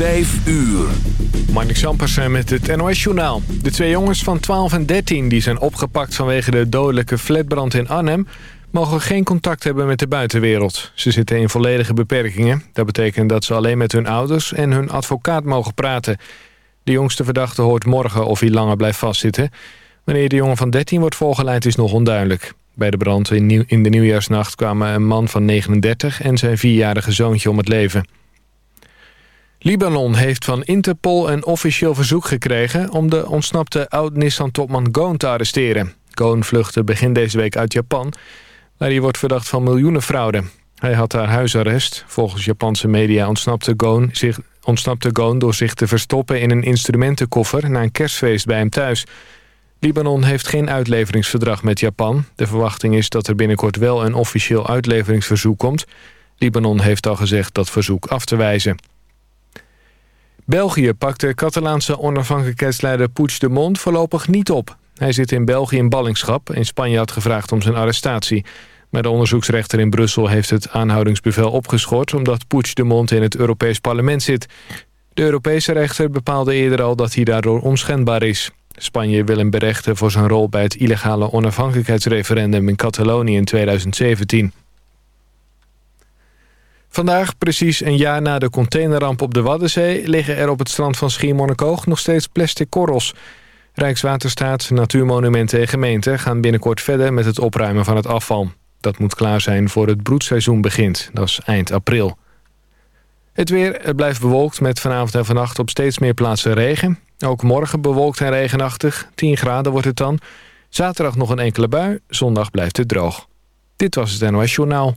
Vijf uur. Marnik Sampersen met het NOS-journaal. De twee jongens van 12 en 13 die zijn opgepakt vanwege de dodelijke flatbrand in Arnhem... mogen geen contact hebben met de buitenwereld. Ze zitten in volledige beperkingen. Dat betekent dat ze alleen met hun ouders en hun advocaat mogen praten. De jongste verdachte hoort morgen of hij langer blijft vastzitten. Wanneer de jongen van 13 wordt volgeleid is nog onduidelijk. Bij de brand in de nieuwjaarsnacht kwamen een man van 39 en zijn vierjarige zoontje om het leven. Libanon heeft van Interpol een officieel verzoek gekregen... om de ontsnapte oud-Nissan-topman Goon te arresteren. Goon vluchtte begin deze week uit Japan... waar hij wordt verdacht van miljoenen fraude. Hij had daar huisarrest. Volgens Japanse media ontsnapte Goon, zich, ontsnapte Goon door zich te verstoppen... in een instrumentenkoffer na een kerstfeest bij hem thuis. Libanon heeft geen uitleveringsverdrag met Japan. De verwachting is dat er binnenkort wel een officieel uitleveringsverzoek komt. Libanon heeft al gezegd dat verzoek af te wijzen. België pakt de Catalaanse onafhankelijkheidsleider Puigdemont voorlopig niet op. Hij zit in België in ballingschap en Spanje had gevraagd om zijn arrestatie. Maar de onderzoeksrechter in Brussel heeft het aanhoudingsbevel opgeschort... omdat Puigdemont in het Europees Parlement zit. De Europese rechter bepaalde eerder al dat hij daardoor onschendbaar is. Spanje wil hem berechten voor zijn rol bij het illegale onafhankelijkheidsreferendum in Catalonië in 2017. Vandaag, precies een jaar na de containerramp op de Waddenzee... liggen er op het strand van Schiermonnikoog nog steeds plastic korrels. Rijkswaterstaat, Natuurmonumenten en gemeenten gaan binnenkort verder met het opruimen van het afval. Dat moet klaar zijn voor het broedseizoen begint, dat is eind april. Het weer het blijft bewolkt met vanavond en vannacht op steeds meer plaatsen regen. Ook morgen bewolkt en regenachtig, 10 graden wordt het dan. Zaterdag nog een enkele bui, zondag blijft het droog. Dit was het NOS Journaal.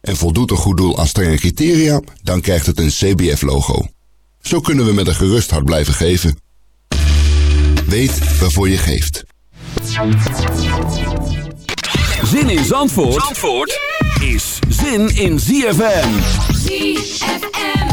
En voldoet een goed doel aan strenge criteria, dan krijgt het een CBF-logo. Zo kunnen we met een gerust hart blijven geven. Weet waarvoor je geeft. Zin in Zandvoort, Zandvoort is zin in ZFM. ZFM.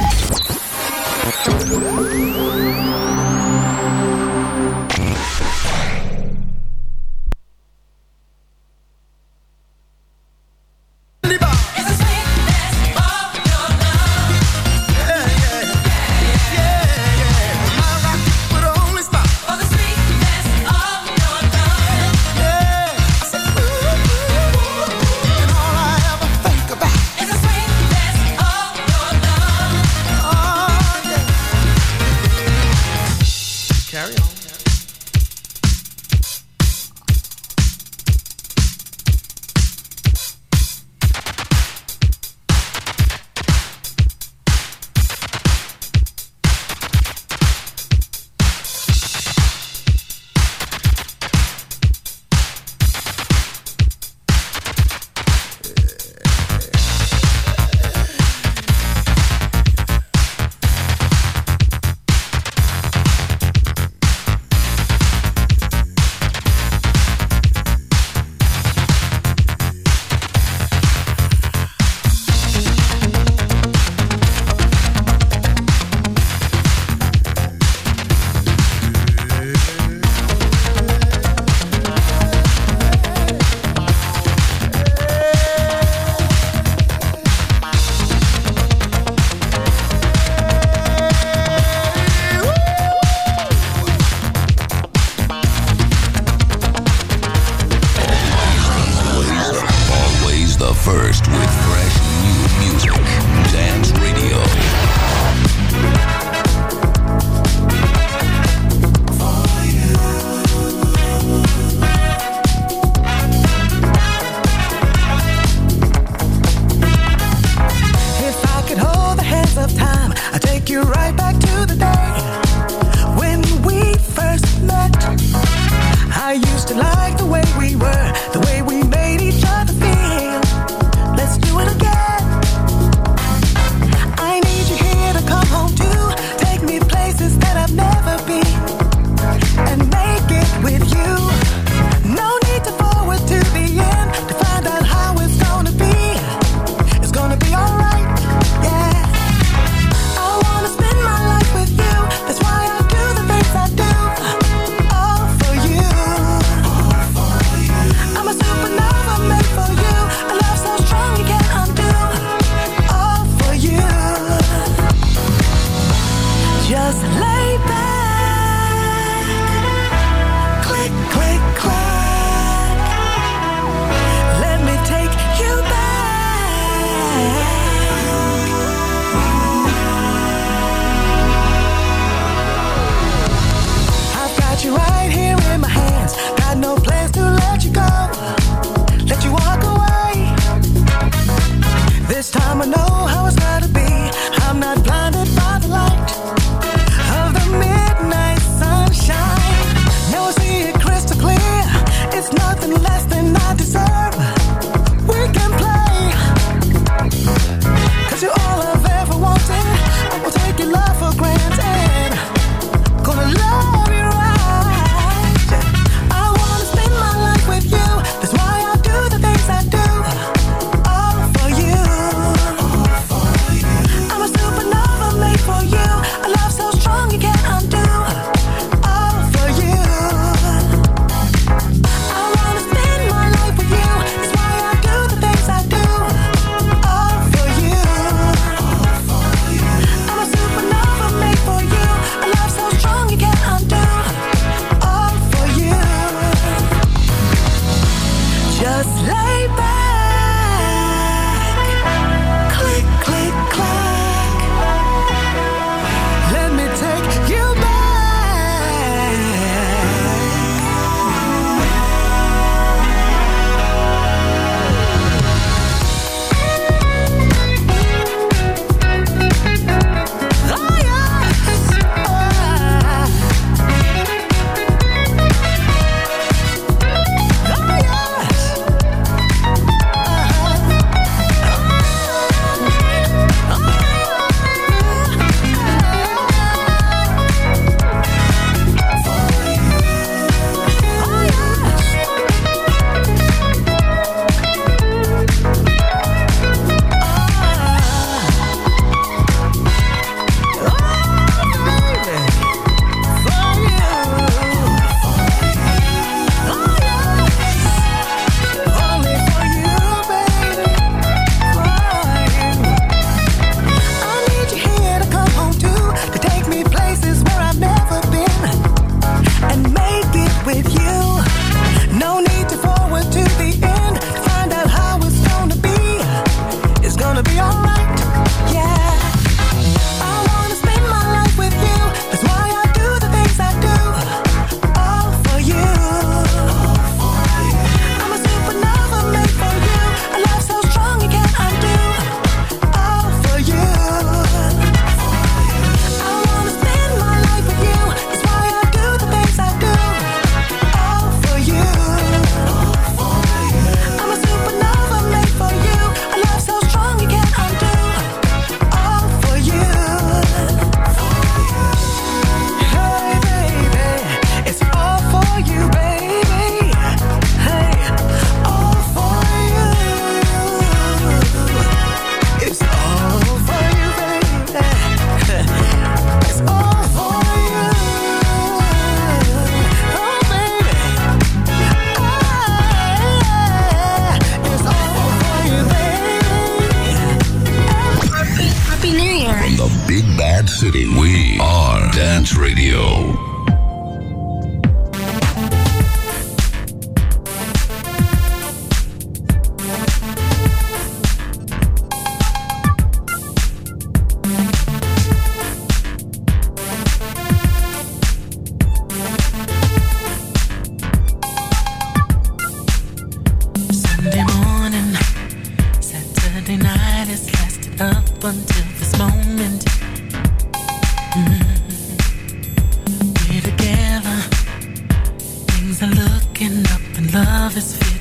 They're looking up and love is fitting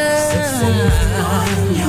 love.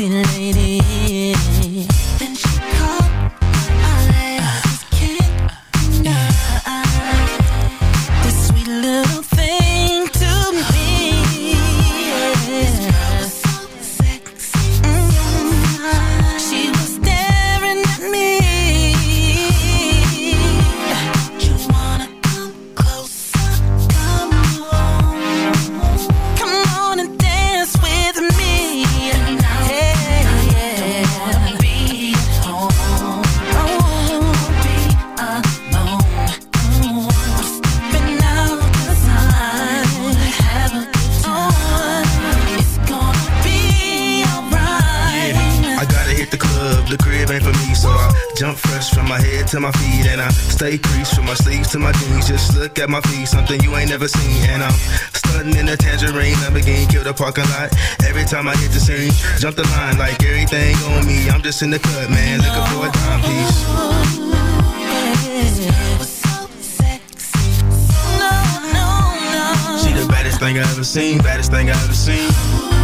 sexy lady. to my knees, just look at my feet, something you ain't never seen. And I'm stunting in a tangerine, Lamborghini, kill the parking lot. Every time I hit the scene, jump the line like everything on me. I'm just in the cut, man, looking for a time piece. The baddest thing I ever seen, baddest thing I ever seen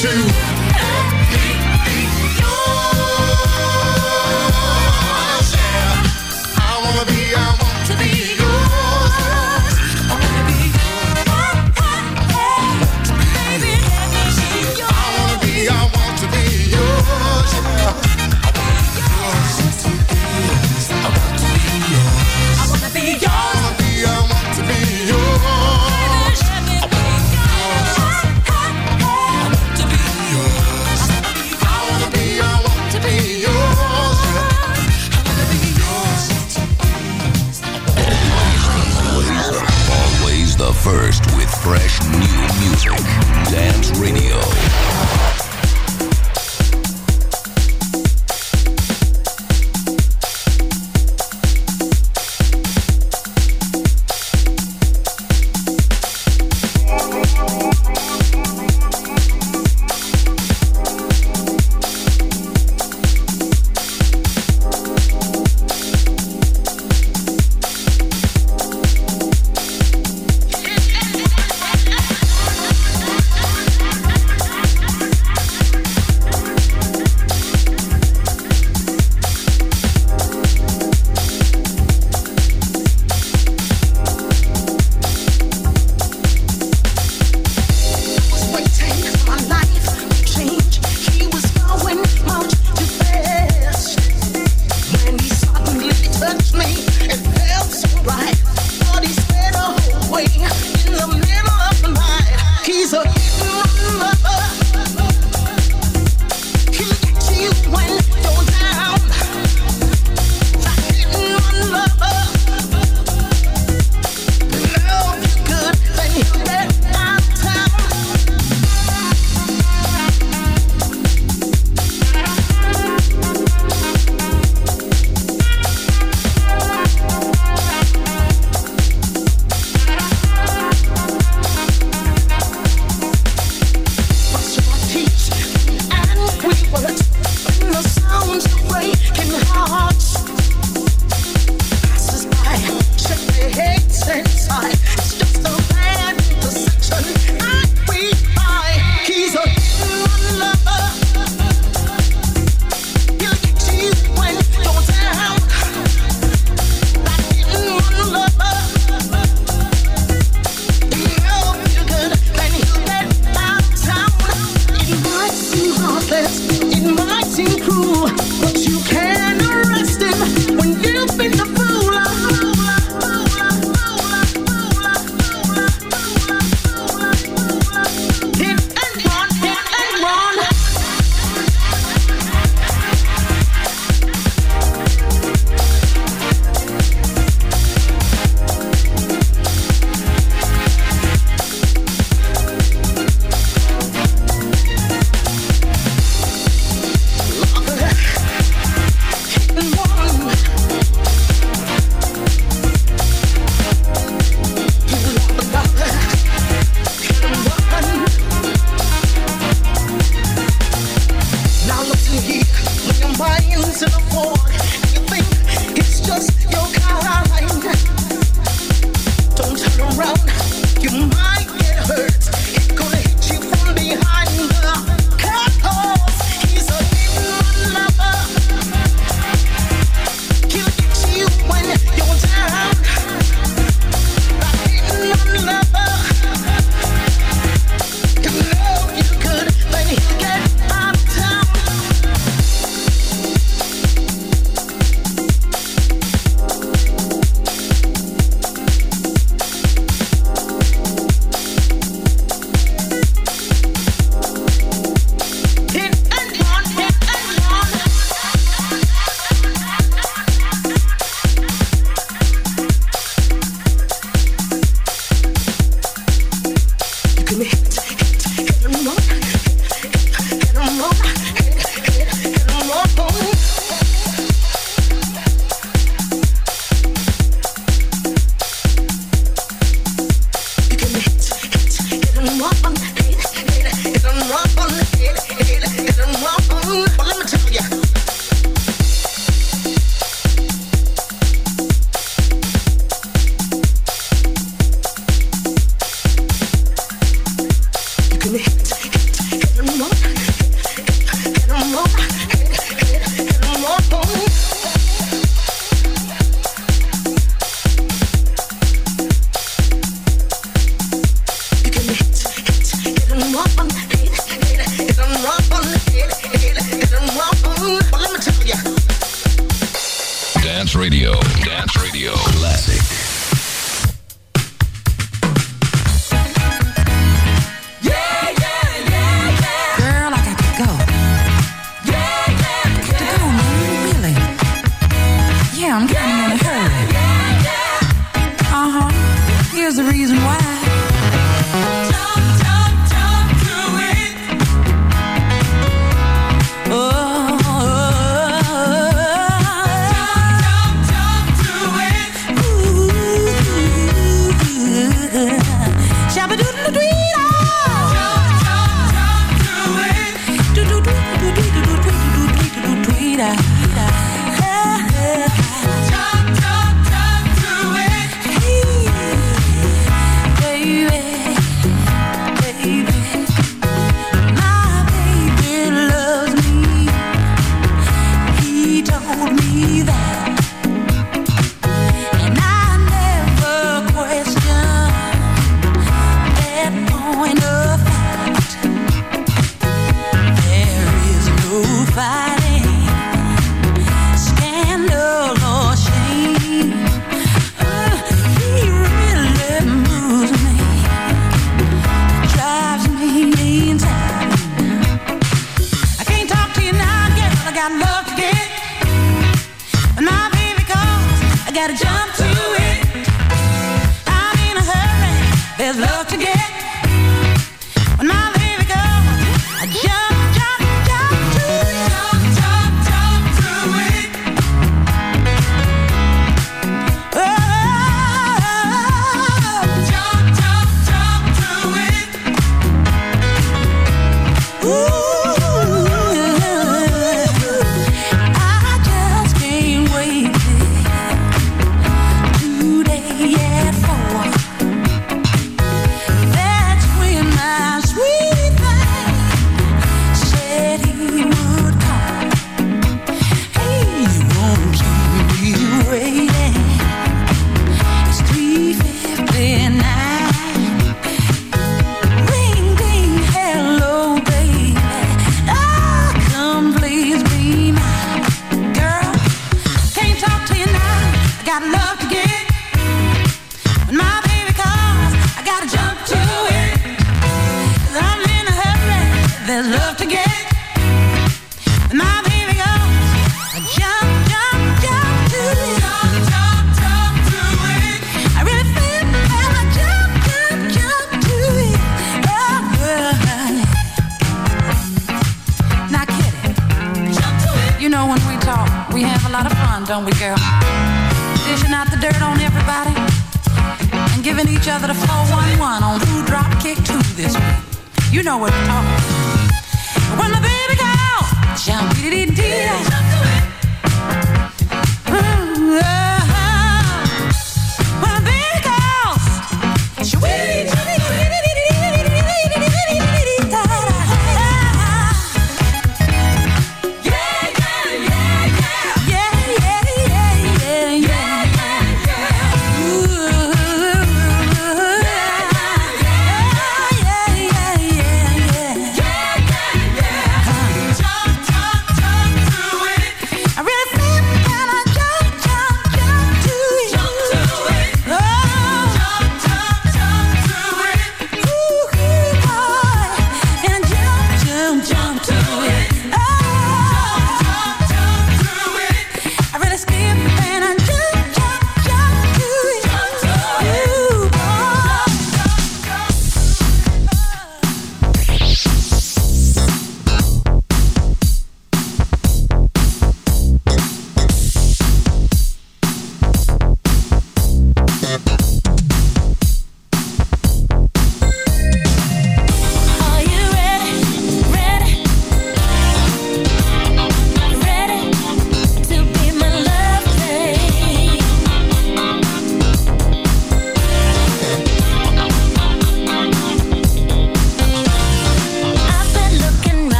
to Uh-huh. Here's the reason why.